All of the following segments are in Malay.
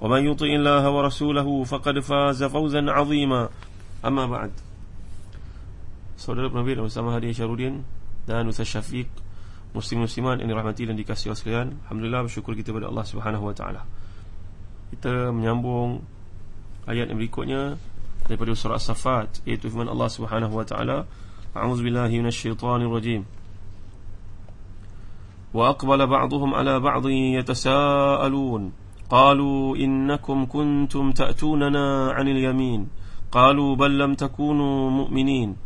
ومن يطع الله ورسوله فقد فاز فوزا عظيما أما بعد Saudara Nabi bersama Hadi Syarudin dan Ustaz Syafiq Muslim-Musliman yang dirahmati dan dikasihi Allah sekalian Alhamdulillah bersyukur kita kepada Allah Subhanahu Wa Taala. Kita menyambung ayat yang berikutnya daripada surah As-Safat iaitu firman Allah Subhanahu Wa Taala A'udzu billahi minasyaitonir rajim Wa aqbala ba'dhum ala ba'dhin yatasaalun قالوا إنكم كنتم تأتوننا عن اليمين قالوا بل لم تكونوا مؤمنين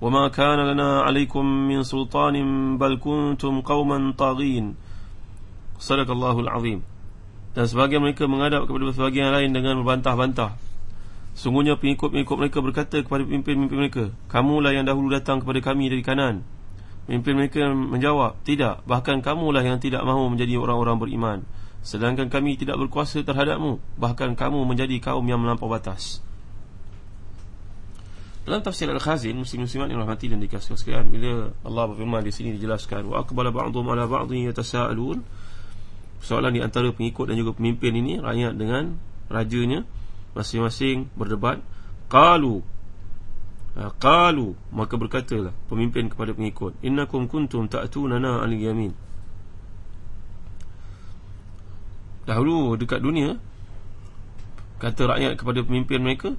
وما كان لنا عليكم من سلطان بل كنتم قوما طاغين صدق الله العظيم dan sebagian mereka menghadap kepada sebagian lain dengan berbantah-bantah Sungguhnya pengikut-pengikut mereka berkata kepada pemimpin-pemimpin mereka Kamulah yang dahulu datang kepada kami dari kanan Pemimpin mereka menjawab Tidak, bahkan kamulah yang tidak mahu menjadi orang-orang beriman Sedangkan kami tidak berkuasa terhadapmu Bahkan kamu menjadi kaum yang melampau batas. Dalam tafsir Al-Khazin Muslim-Muslimat yang rahmati dan dikasih sekalian Bila Allah berfirman di sini dijelaskan Wa akbala ba'dhum ala ba'dhin yatasa'alun Soalan di antara pengikut dan juga pemimpin ini Rakyat dengan rajanya Masing-masing berdebat Qalu ha, Qalu Maka berkatalah pemimpin kepada pengikut Innakum kuntum ta'tunana al-yamin Dahulu dekat dunia Kata rakyat kepada pemimpin mereka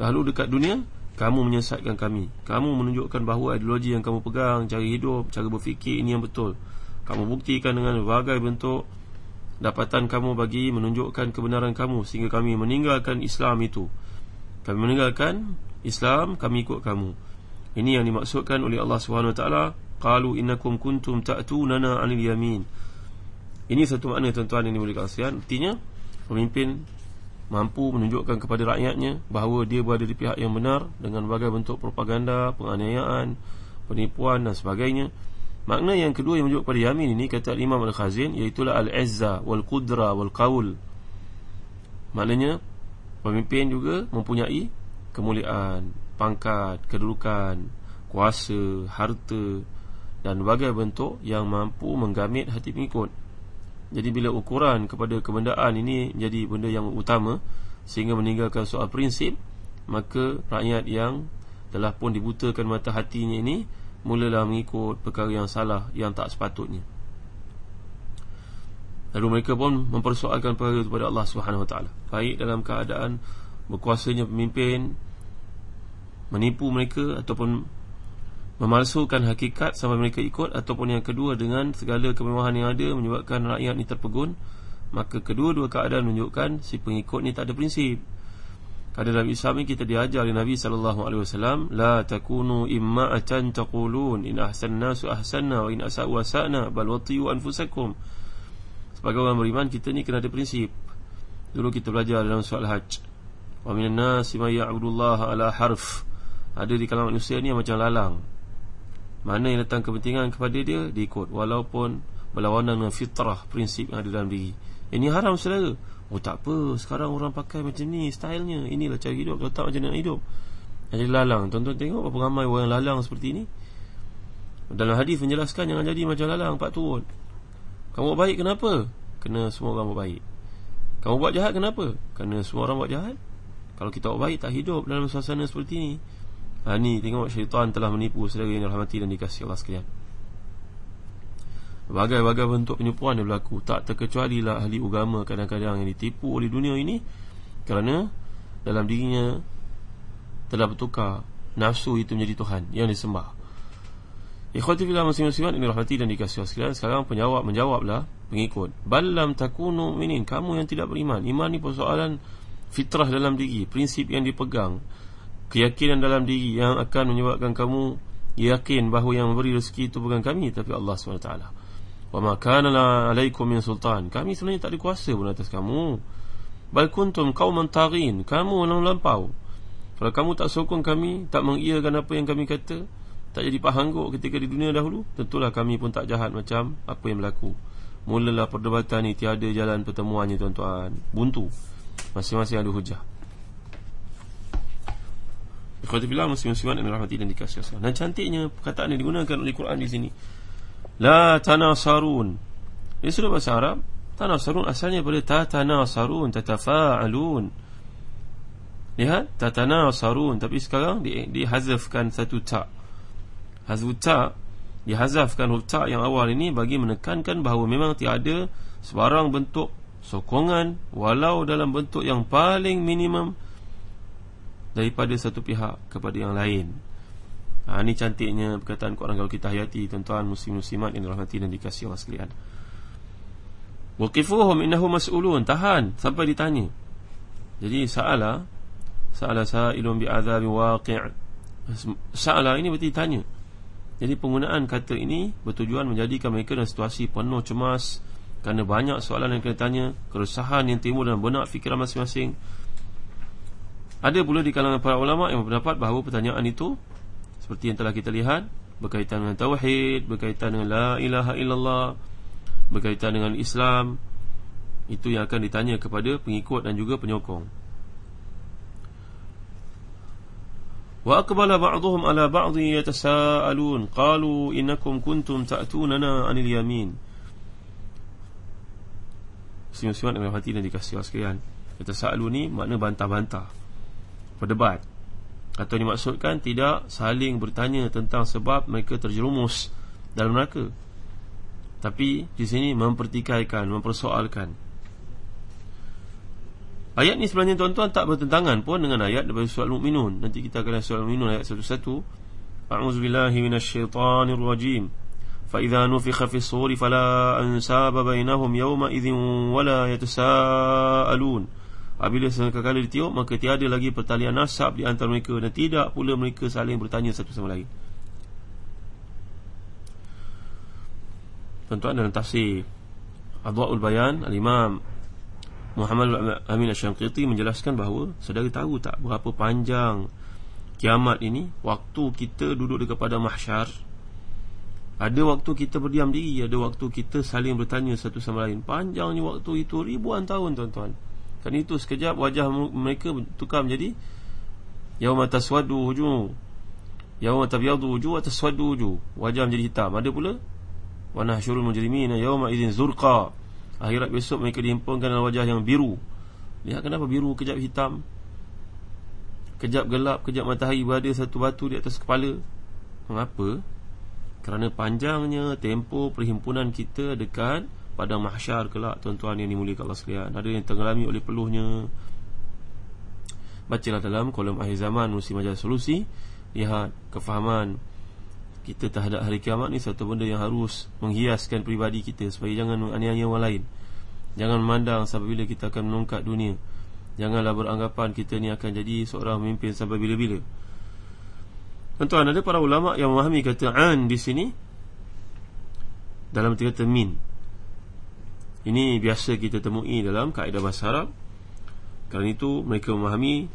Dahulu dekat dunia Kamu menyesatkan kami. Kamu menunjukkan bahawa ideologi yang kamu pegang Cara hidup, cara berfikir ini yang betul. Kamu buktikan dengan berbagai bentuk Dapatan kamu bagi menunjukkan kebenaran kamu Sehingga kami meninggalkan Islam itu. Kami meninggalkan Islam, kami ikut kamu. Ini yang dimaksudkan oleh Allah SWT Qalu innakum kuntum ta'tunana anil yamin ini satu makna tuan-tuan yang dimuliakan sekalian. Artinya pemimpin mampu menunjukkan kepada rakyatnya bahawa dia berada di pihak yang benar dengan berbagai bentuk propaganda, penganiayaan, penipuan dan sebagainya. Makna yang kedua yang menunjuk kepada yamin ini kata Imam Al-Khazin iaitu al-izza wal qudra wal qaul. Maknanya pemimpin juga mempunyai kemuliaan, pangkat, kedudukan, kuasa, harta dan berbagai bentuk yang mampu menggamit hati pengikut. Jadi bila ukuran kepada kebendaan ini jadi benda yang utama Sehingga meninggalkan soal prinsip Maka rakyat yang telah pun dibutakan mata hatinya ini Mulalah mengikut perkara yang salah yang tak sepatutnya. Lalu mereka pun mempersoalkan perkara itu kepada Allah SWT Baik dalam keadaan berkuasanya pemimpin Menipu mereka ataupun memalsukan hakikat sampai mereka ikut ataupun yang kedua dengan segala kemewahan yang ada menyebabkan rakyat ni terpegun maka kedua-dua keadaan menunjukkan si pengikut ni tak ada prinsip. Kadang dalam Islam ni kita diajar oleh Nabi SAW La takunu imma'atan taqulun In ahsan nasu ahsanna Wa in asa'u asa'na Bal watiyu anfusakum. Sebagai orang beriman kita ni kena ada prinsip. Dulu kita belajar dalam soal haj Wa minan nasi ma ya'budullaha ala harf. Ada di kalangan manusia ni macam lalang mana yang datang kepentingan kepada dia Diikut Walaupun berlawanan dengan fitrah Prinsip yang ada dalam diri. Ini haram saudara. Oh tak apa. Sekarang orang pakai macam ni Stylenya. Inilah cara hidup. Kalau tak macam nak hidup. Jadi lalang. Tuan-tuan tengok Berapa ramai orang lalang seperti ini. Dalam hadis menjelaskan Jangan jadi macam lalang Pak turun Kamu buat baik kenapa? Kena semua orang buat baik. Kamu buat jahat kenapa? Kena semua orang buat jahat. Kalau kita buat baik Tak hidup dalam suasana seperti ini Ha, ni tengok syaitan telah menipu saudara yang dirahmati dan dikasihi Allah sekalian. Bagai-bagai bentuk penipuan yang berlaku Tak terkecuali lah ahli agama kadang-kadang yang ditipu oleh dunia ini Kerana dalam dirinya telah bertukar nafsu itu menjadi Tuhan yang disembah. Ikhwati fillah muslimin ini rahmati dan dikasihi sekalian. Sekarang penjawab menjawablah pengikut. Balam takunu mu'minin. Kamu yang tidak beriman. Iman ni persoalan fitrah dalam diri, prinsip yang dipegang, keyakinan dalam diri yang akan menyebabkan kamu yakin bahawa yang memberi rezeki itu bukan kami tapi Allah SWT. Wa ma kana alaikum min sultan. Kami sebenarnya tak ada kuasa pun atas kamu. Bal kuntum qauman taghin. Kamu yang lampau. Kalau kamu tak sokong kami, tak mengiyakan apa yang kami kata, tak jadi pahangguk ketika di dunia dahulu Tentulah kami pun tak jahat macam Apa yang berlaku Mulalah perdebatan ni Tiada jalan pertemuannya tuan-tuan Buntu Masing-masing ada hujah Ikhwatibillah muslim-musliman yang rahmati dan dikasih Dan cantiknya perkataan yang digunakan oleh Quran di sini. La tanasarun. Ini sudah bahasa Arab Tanasarun asalnya pada tatanasarun Tatafa'alun. Lihat Tatanasarun. Tapi sekarang dihazafkan satu tak. Hazfu ta dihazafkan huruf ta yang awal ini bagi menekankan bahawa memang tiada sebarang bentuk sokongan walau dalam bentuk yang paling minimum daripada satu pihak kepada yang lain. Ha, ini cantiknya perkataan Quran kalau kita hayati tuan-tuan muslim-muslimat yang dirahmati dan dikasihi Allah sekalian. Waqifuhum innahu mas'ulun tahan sampai ditanya. Jadi sa'ala sa'ala sa'ilun bi'adzabi waqi' sa'ala ini berarti tanya. Jadi penggunaan kata ini bertujuan menjadikan mereka dalam situasi penuh cemas kerana banyak soalan yang kena tanya, keresahan yang timbul dalam benak fikiran masing-masing. Ada pula di kalangan para ulama yang berpendapat bahawa pertanyaan itu seperti yang telah kita lihat berkaitan dengan tauhid, berkaitan dengan la ilaha illallah, berkaitan dengan Islam. Itu yang akan ditanya kepada pengikut dan juga penyokong. Wa aqbala ba'dhum ala ba'dhi yatasaalun qalu innakum kuntum ta'tunana 'anil yamin. Sesungguhnya yang hati dan dikasihi sekalian. Yatasaalun ni makna bantah-bantah. Berdebat Atau dimaksudkan tidak saling bertanya tentang sebab mereka terjerumus dalam neraka Tapi di sini mempertikaikan, mempersoalkan Ayat ni sebenarnya tuan-tuan tak bertentangan pun dengan ayat daripada surah Al-Mu'minun. Nanti kita akan surah Al-Mu'minun ayat satu-satu. A'udzubillahi minasyaitanirrajim. Nufikha fi suri fala ansaba bainahum yawma idzin wala yatasaalun. Apabila sekali ditiup maka tiada lagi pertalian nasab di antara mereka dan tidak pula mereka saling bertanya satu sama lain. Tuan-tuan dalam tafsir Adwaul Bayan Al-Imam Muhammad Amin Asyamqiti menjelaskan bahawa Saudara tahu tak berapa panjang Kiamat ini? Waktu kita duduk dekat pada mahsyar. Ada waktu kita berdiam diri Ada waktu kita saling bertanya satu sama lain. Panjangnya waktu itu ribuan tahun tuan-tuan Kan itu sekejap wajah mereka tukar menjadi Yawma taswadu hujuh Yawma tabyadu hujuh Atau taswadu hujuh Wajah menjadi hitam. Ada pula Wa nahsyurul mujrimina Yawma idin zurqa. Akhirat besok mereka dihimpunkan dalam wajah yang biru. Lihat kenapa biru kejap hitam. Kejap gelap, kejap matahari berada satu batu di atas kepala. Mengapa? Kerana panjangnya tempo perhimpunan kita dekat pada mahsyar kelak tuan-tuan yang dimuliakan Allah sekalian Ada yang tenggelami oleh peluhnya Bacalah dalam kolom akhir zaman Musim Majalah Solusi Lihat kefahaman kita terhadap hari kiamat ni satu benda yang harus menghiaskan pribadi kita supaya jangan menganiaya orang lain. Jangan memandang sampai bila kita akan menungkat dunia. Janganlah beranggapan kita ni akan jadi seorang pemimpin sampai bila-bila. Tuan-tuan, ada para ulama yang memahami kata an di sini dalam kata min. Ini biasa kita temui dalam kaedah bahasa Arab. Kerana itu mereka memahami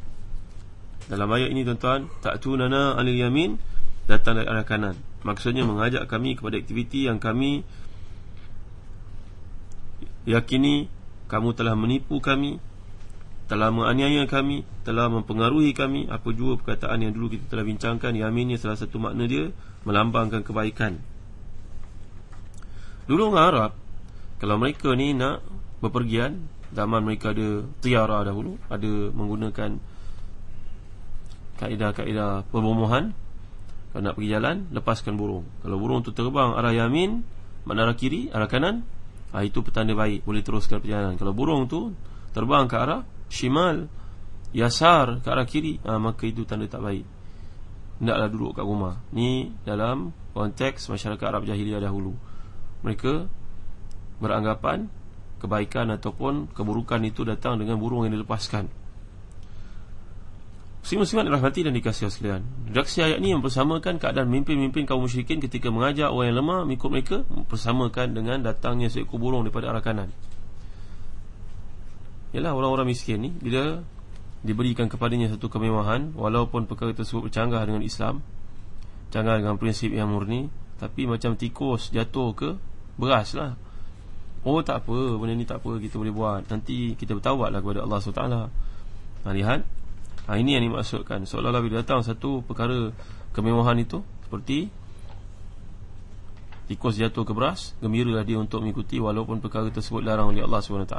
dalam ayat ini tuan-tuan, ta'tunana anil yamin datang dari arah kanan. Maksudnya mengajak kami kepada aktiviti yang kami Yakini kamu telah menipu kami Telah menganiaya kami Telah mempengaruhi kami. Apa jua perkataan yang dulu kita telah bincangkan Yamin ni salah satu makna dia Melambangkan kebaikan. Dulu orang Arab Kalau mereka ni nak berpergian Zaman mereka ada tiara dahulu Ada menggunakan Kaedah-kaedah perbomohan kalau nak pergi jalan Lepaskan burung. Kalau burung tu terbang arah yamin Mana arah kiri Arah kanan ah, Itu petanda baik Boleh teruskan perjalanan. Kalau burung tu Terbang ke arah Shimal Yasar ke arah kiri ha, Maka itu tanda tak baik. Tidaklah duduk kat rumah. Ni dalam konteks masyarakat Arab Jahiliah dahulu. Mereka Beranggapan Kebaikan ataupun keburukan itu datang dengan burung yang dilepaskan Muslim-Muslimat dirahmati dan dikasihi sekalian. Redaksi ayat ini mempersamakan keadaan mimpin-mimpin kaum musyrikin ketika mengajak orang yang lemah mengikut mereka mempersamakan dengan datangnya seekor burung daripada arah kanan. Yalah orang-orang miskin ni bila diberikan kepadanya satu kemewahan walaupun perkara tersebut bercanggah dengan Islam, canggah dengan prinsip yang murni, tapi macam tikus jatuh ke beras lah. Oh tak apa, benda ni tak apa. Kita boleh buat. Nanti kita bertawaklah kepada Allah SWT. Ha, lihat. Ha, Ini yang dimaksudkan. Seolah-olah bila datang satu perkara kemewahan itu Seperti Tikus jatuh ke beras Gembiralah dia untuk mengikuti Walaupun perkara tersebut larang oleh Allah SWT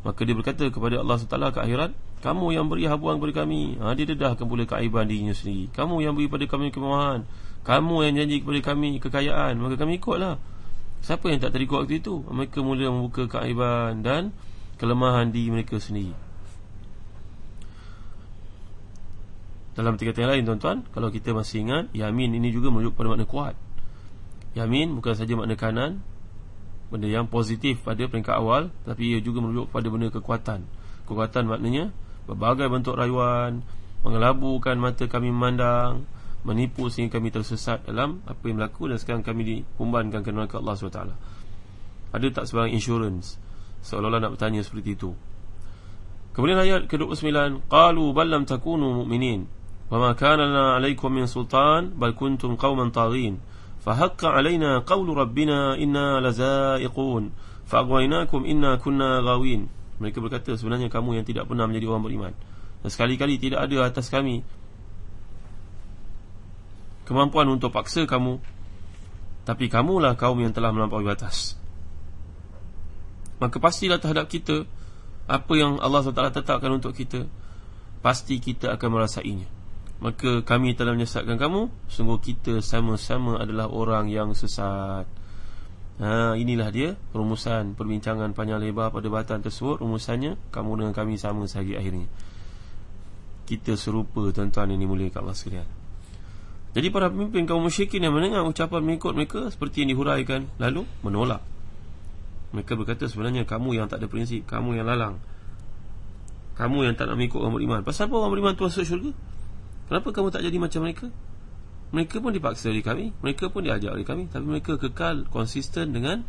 Maka dia berkata kepada Allah SWT ke akhirat Kamu yang beri habuan kepada kami. Ha, Dia dedahkan pula keaiban dirinya sendiri. Kamu yang beri kepada kami kemewahan. Kamu yang janji kepada kami kekayaan. Maka kami ikutlah Siapa yang tak terikut waktu itu? Mereka mula membuka keaiban dan Kelemahan diri mereka sendiri. Dalam tingkatan yang lain tuan-tuan Kalau kita masih ingat Yamin ini juga menunjuk pada makna kuat. Yamin bukan saja makna kanan Benda yang positif pada peringkat awal Tapi ia juga menunjuk pada benda kekuatan. Kekuatan maknanya Berbagai bentuk rayuan Mengelabukan mata kami memandang Menipu sehingga kami tersesat dalam Apa yang berlaku dan sekarang kami dikumbankan ke neraka Allah SWT Ada tak sebarang insurance Seolah-olah nak bertanya seperti itu Kemudian ayat ke-29 Qalu ballam takunu mu'minin وما كان لنا عليكم من سلطان بل كنتم قوما طاغين فحق علينا قول ربنا إنا لزائقون فأغويناكم إنا كنا غاوين mereka berkata sebenarnya kamu yang tidak pernah menjadi orang beriman dan sekali-kali tidak ada atas kami kemampuan untuk paksa kamu tapi kamulah kaum yang telah melampaui batas. Maka pastilah terhadap kita apa yang Allah SWT tetapkan untuk kita pasti kita akan merasainya. Maka kami telah menyesatkan kamu Sungguh kita sama-sama adalah orang yang sesat. Ha, Inilah dia rumusan perbincangan panjang lebar pada batan tersebut. Rumusannya kamu dengan kami sama sehari akhirnya. Kita serupa tuan-tuan yang dimuliakan Allah sekalian Jadi para pemimpin kaum musyrikin yang mendengar ucapan mengikut mereka Seperti yang dihuraikan lalu menolak. Mereka berkata sebenarnya kamu yang tak ada prinsip Kamu yang lalang. Kamu yang tak nak mengikut orang beriman. Pasal apa orang beriman tu masuk syurga? Kenapa kamu tak jadi macam mereka? Mereka pun dipaksa oleh kami Mereka pun diajak oleh kami Tapi mereka kekal konsisten dengan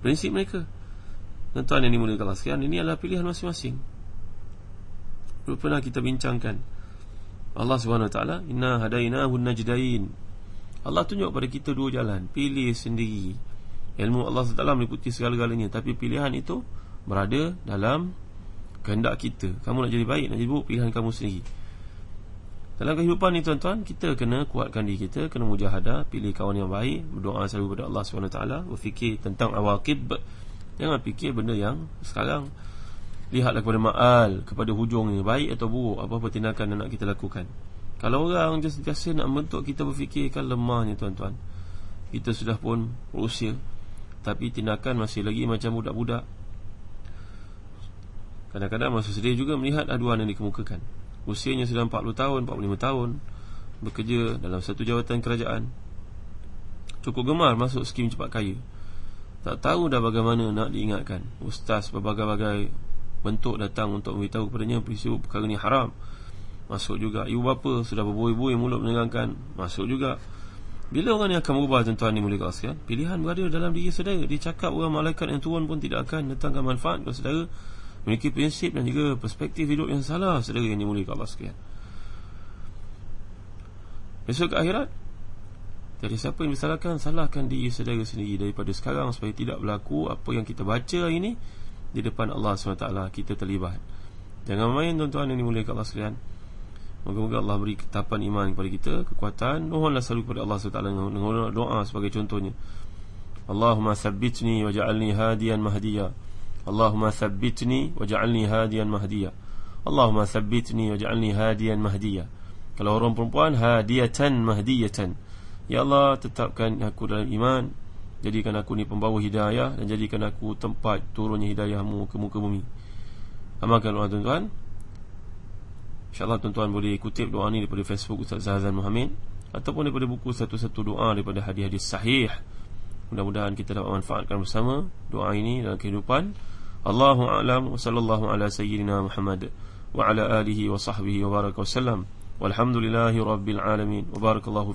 Prinsip mereka. Dan tuan yang dimulakan sekian Ini adalah pilihan masing-masing. Dulu pernah kita bincangkan Allah SWT Inna hadainahu najdain. Allah tunjuk pada kita dua jalan Pilih sendiri. Ilmu Allah SWT meliputi segala-galanya Tapi pilihan itu Berada dalam Kehendak kita. Kamu nak jadi baik Nak jadi buruk Pilihan kamu sendiri. Dalam kehidupan ni tuan-tuan Kita kena kuatkan diri kita Kena mujahadah Pilih kawan yang baik Berdoa selalu kepada Allah SWT Berfikir tentang awakib Jangan fikir benda yang sekarang Lihatlah kepada ma'al Kepada hujungnya Baik atau buruk Apa-apa tindakan yang nak kita lakukan. Kalau orang jasa-jasa nak membentuk kita berfikir Kan lemahnya tuan-tuan Kita sudah pun berusia Tapi tindakan masih lagi macam budak-budak. Kadang-kadang masih sedih juga melihat aduan yang dikemukakan. Usianya sudah 40 tahun, 45 tahun Bekerja dalam satu jawatan kerajaan. Cukup gemar masuk skim cepat kaya. Tak tahu dah bagaimana nak diingatkan. Ustaz berbagai-bagai bentuk datang untuk memberitahu kepadanya Peristiwa perkara ini haram. Masuk juga Ibu bapa sudah berbuih-buih mulut menengangkan Masuk juga. Bila orang ni akan berubah tuan-tuan ni mulai kawasan Pilihan berada dalam diri saudara. Dia cakap orang malaikat yang turun pun tidak akan datangkan manfaat kepada saudara. Memiliki prinsip dan juga perspektif hidup yang salah saudara yang dimuliakan Allah sekalian. Besok ke akhirat jadi siapa yang disalahkan salahkan diri saudara sendiri daripada sekarang supaya tidak berlaku apa yang kita baca hari ini di depan Allah SWT kita terlibat. Jangan main tuan-tuan yang dimuliakan Allah sekalian. Moga-moga Allah beri ketapan iman kepada kita Kekuatan. Nuhunlah selalu kepada Allah SWT Dengan doa sebagai contohnya. Allahumma sabbitni waja'alni hadiyan mahdiyah Allahumma thabbitni waj'alni hadiyan mahdiya. Allahumma thabbitni waj'alni hadiyan mahdiya. Kalau orang perempuan hadiyatan mahdiyatan. Ya Allah tetapkan aku dalam iman Jadikan aku ni pembawa hidayah Dan jadikan aku tempat turunnya hidayahmu ke muka bumi. Amalkan doa tuan-tuan. InsyaAllah tuan-tuan boleh kutip doa ni daripada Facebook Ustaz Zahazan Muhammad Ataupun daripada buku satu-satu doa daripada hadis-hadis sahih. Mudah-mudahan kita dapat manfaatkan bersama doa ini dalam kehidupan. Allahu a'lam wa sallallahu ala sayyidina Muhammad wa ala alihi wa sahbihi wa baraka wasallam walhamdulillahi rabbil alamin. Wa barakallahu